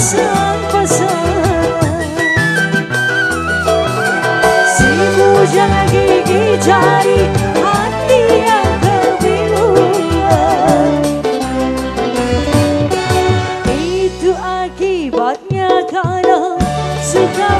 pasang-pasang Si bujang gigi jari hati yang kebingungan Itu akibatnya karena suka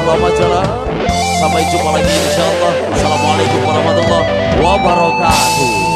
Selamat jalan. Sampai jumpa lagi insyaallah Assalamualaikum warahmatullahi wabarakatuh